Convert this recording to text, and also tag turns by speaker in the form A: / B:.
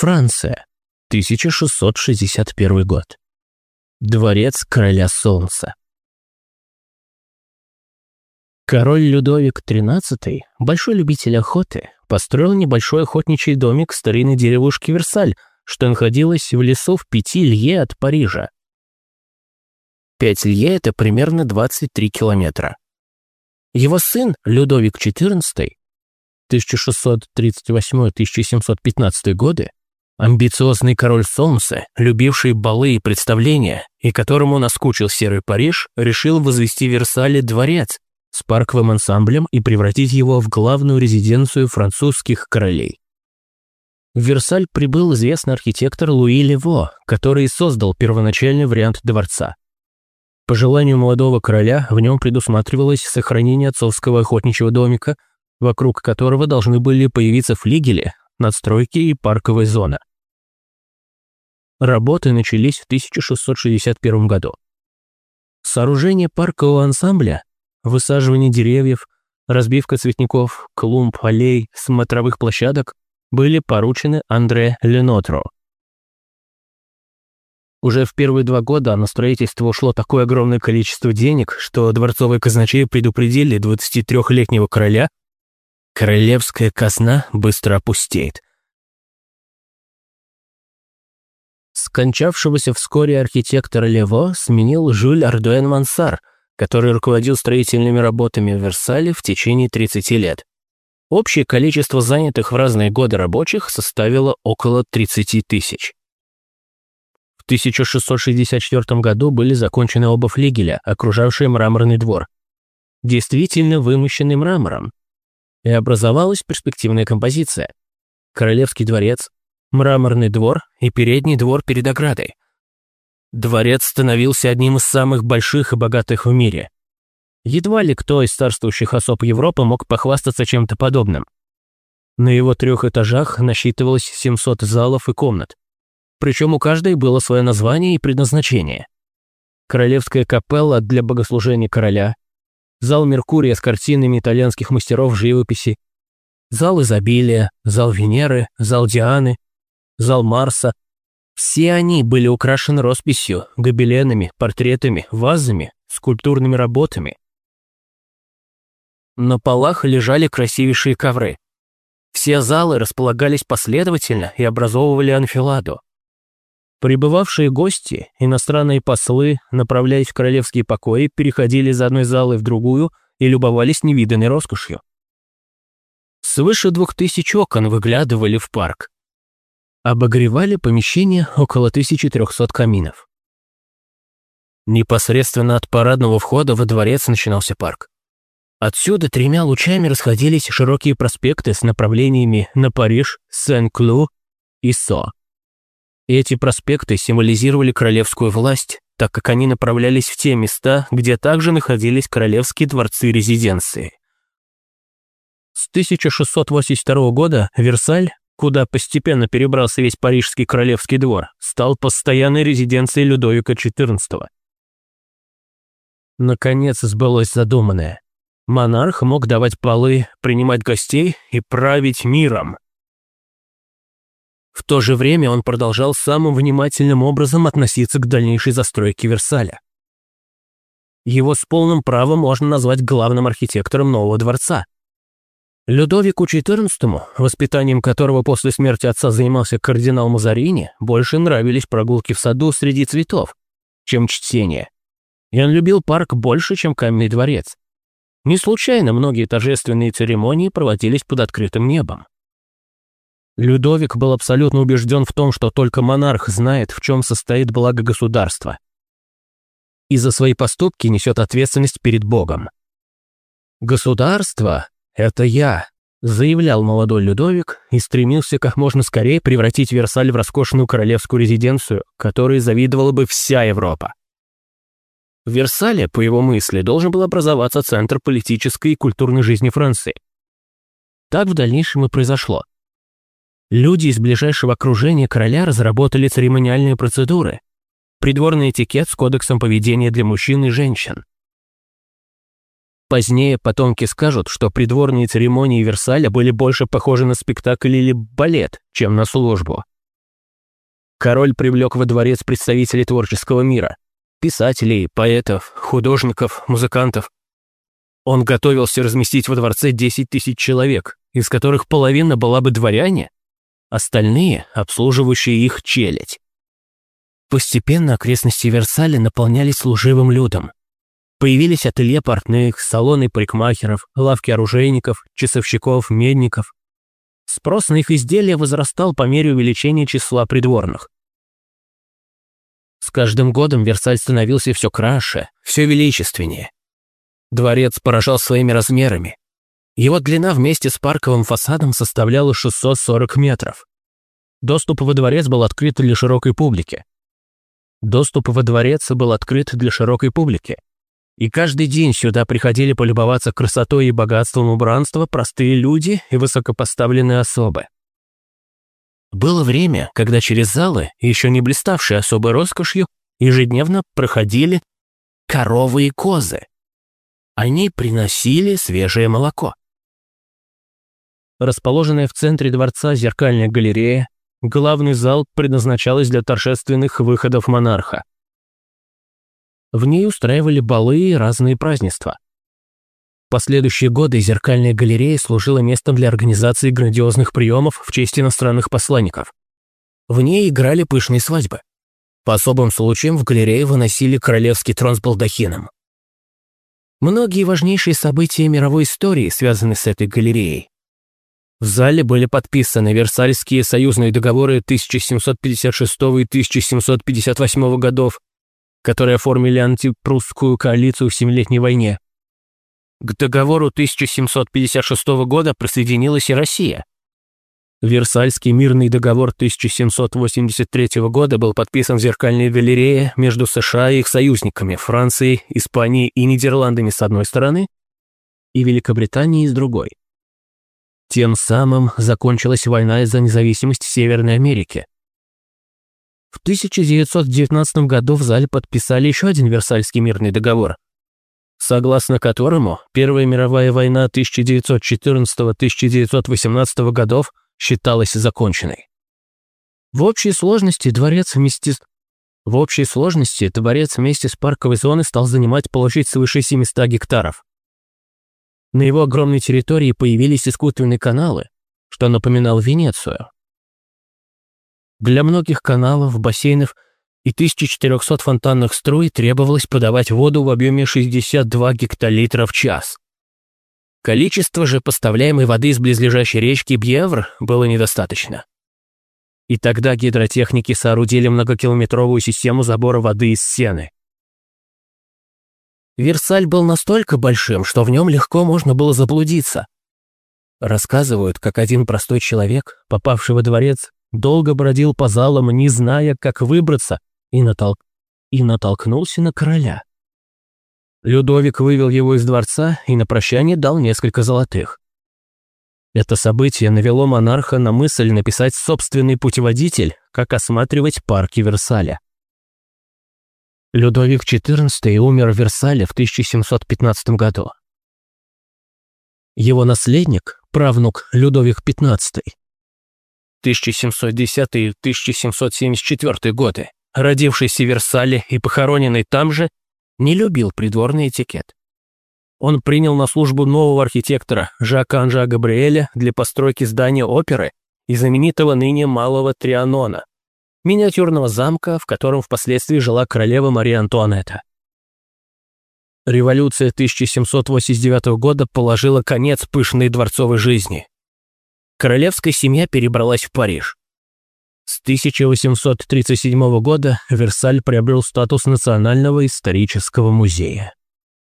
A: Франция, 1661 год. Дворец короля солнца. Король Людовик XIII, большой любитель охоты, построил небольшой охотничий домик старинной деревушки Версаль, что находилась в лесу в пяти лье от Парижа. Пять лье – это примерно 23 километра. Его сын, Людовик XIV, 1638-1715 годы, амбициозный король солнца, любивший балы и представления, и которому наскучил серый Париж, решил возвести в Версале дворец с парковым ансамблем и превратить его в главную резиденцию французских королей. В Версаль прибыл известный архитектор Луи Лево, который создал первоначальный вариант дворца. По желанию молодого короля в нем предусматривалось сохранение отцовского охотничьего домика, вокруг которого должны были появиться флигели, надстройки и парковая зона. Работы начались в 1661 году. Сооружение паркового ансамбля, высаживание деревьев, разбивка цветников, клумб, аллей, смотровых площадок были поручены Андре Ленотро. Уже в первые два года на строительство ушло такое огромное количество денег, что дворцовые казначеи предупредили 23-летнего короля Королевская казна быстро опустеет. Скончавшегося вскоре архитектора Лево сменил Жюль Ардуэн Мансар, который руководил строительными работами в Версале в течение 30 лет. Общее количество занятых в разные годы рабочих составило около 30 тысяч. В 1664 году были закончены оба флигеля, окружавшие мраморный двор. Действительно вымощенный мрамором, и образовалась перспективная композиция. Королевский дворец, мраморный двор и передний двор перед оградой. Дворец становился одним из самых больших и богатых в мире. Едва ли кто из царствующих особ Европы мог похвастаться чем-то подобным. На его трех этажах насчитывалось 700 залов и комнат. Причем у каждой было свое название и предназначение. Королевская капелла для богослужения короля – зал Меркурия с картинами итальянских мастеров живописи, зал изобилия, зал Венеры, зал Дианы, зал Марса. Все они были украшены росписью, гобеленами, портретами, вазами, скульптурными работами. На полах лежали красивейшие ковры. Все залы располагались последовательно и образовывали анфиладу. Прибывавшие гости, иностранные послы, направляясь в королевские покои, переходили из одной залы в другую и любовались невиданной роскошью. Свыше двух тысяч окон выглядывали в парк. Обогревали помещение около 1300 каминов. Непосредственно от парадного входа во дворец начинался парк. Отсюда тремя лучами расходились широкие проспекты с направлениями на Париж, Сен-Клу и Со. Эти проспекты символизировали королевскую власть, так как они направлялись в те места, где также находились королевские дворцы и резиденции. С 1682 года Версаль, куда постепенно перебрался весь парижский королевский двор, стал постоянной резиденцией Людовика XIV. Наконец сбылось задуманное. Монарх мог давать полы, принимать гостей и править миром. В то же время он продолжал самым внимательным образом относиться к дальнейшей застройке Версаля. Его с полным правом можно назвать главным архитектором нового дворца. Людовику XIV, воспитанием которого после смерти отца занимался кардинал Мазарини, больше нравились прогулки в саду среди цветов, чем чтение. И он любил парк больше, чем каменный дворец. Не случайно многие торжественные церемонии проводились под открытым небом. Людовик был абсолютно убежден в том, что только монарх знает, в чем состоит благо государства. И за свои поступки несет ответственность перед Богом. «Государство — это я», — заявлял молодой Людовик и стремился как можно скорее превратить Версаль в роскошную королевскую резиденцию, которой завидовала бы вся Европа. В Версале, по его мысли, должен был образоваться центр политической и культурной жизни Франции. Так в дальнейшем и произошло. Люди из ближайшего окружения короля разработали церемониальные процедуры, придворный этикет с кодексом поведения для мужчин и женщин. Позднее потомки скажут, что придворные церемонии Версаля были больше похожи на спектакль или балет, чем на службу. Король привлек во дворец представителей творческого мира. Писателей, поэтов, художников, музыкантов. Он готовился разместить во дворце 10 тысяч человек, из которых половина была бы дворяне, остальные – обслуживающие их челядь. Постепенно окрестности Версаля наполнялись служивым людом. Появились ателье портных, салоны парикмахеров, лавки оружейников, часовщиков, медников. Спрос на их изделия возрастал по мере увеличения числа придворных. С каждым годом Версаль становился все краше, все величественнее. Дворец поражал своими размерами. Его длина вместе с парковым фасадом составляла 640 метров. Доступ во дворец был открыт для широкой публики. Доступ во дворец был открыт для широкой публики. И каждый день сюда приходили полюбоваться красотой и богатством убранства простые люди и высокопоставленные особы. Было время, когда через залы, еще не блиставшие особой роскошью, ежедневно проходили коровы и козы. Они приносили свежее молоко. Расположенная в центре дворца зеркальная галерея, главный зал предназначалась для торжественных выходов монарха. В ней устраивали балы и разные празднества. В последующие годы зеркальная галерея служила местом для организации грандиозных приемов в честь иностранных посланников. В ней играли пышные свадьбы. По особым случаям в галерее выносили королевский трон с балдахином. Многие важнейшие события мировой истории связаны с этой галереей. В зале были подписаны Версальские союзные договоры 1756 и 1758 годов, которые оформили антипрусскую коалицию в Семилетней войне. К договору 1756 года присоединилась и Россия. Версальский мирный договор 1783 года был подписан в зеркальной галерее между США и их союзниками Францией, Испанией и Нидерландами с одной стороны и Великобританией с другой. Тем самым закончилась война за независимость Северной Америки – в 1919 году в зале подписали еще один Версальский мирный договор, согласно которому Первая мировая война 1914-1918 годов считалась законченной. В общей сложности дворец вместе с... В общей сложности дворец вместе с парковой зоной стал занимать площадь свыше 700 гектаров. На его огромной территории появились искусственные каналы, что напоминало Венецию. Для многих каналов, бассейнов и 1400 фонтанных струй требовалось подавать воду в объеме 62 гектолитра в час. Количество же поставляемой воды из близлежащей речки Бьевр было недостаточно. И тогда гидротехники соорудили многокилометровую систему забора воды из сены. Версаль был настолько большим, что в нем легко можно было заблудиться. Рассказывают, как один простой человек, попавший во дворец, долго бродил по залам, не зная, как выбраться, и, натолк... и натолкнулся на короля. Людовик вывел его из дворца и на прощание дал несколько золотых. Это событие навело монарха на мысль написать собственный путеводитель, как осматривать парки Версаля. Людовик XIV умер в Версале в 1715 году. Его наследник, правнук Людовик XV, 1710-1774 годы, родившийся в Версале и похороненный там же, не любил придворный этикет. Он принял на службу нового архитектора Жака Анжа Габриэля для постройки здания оперы и знаменитого ныне Малого Трианона, миниатюрного замка, в котором впоследствии жила королева Мария Антуанетта. Революция 1789 года положила конец пышной дворцовой жизни королевская семья перебралась в Париж. С 1837 года Версаль приобрел статус Национального исторического музея.